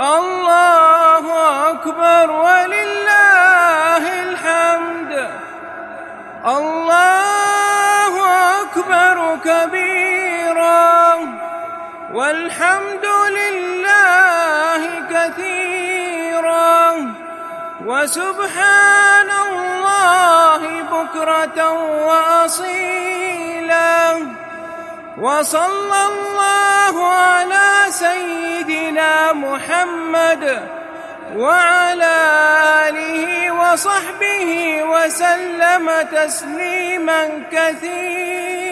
الله أكبر ولله الحمد. الله أكبر كبيرا. والحمد لله كثيرا. وسبحان الله بكرة وأصيلا. وصلى الله على سيدنا محمد وعلى آله وصحبه وسلم تسليما كثيرا.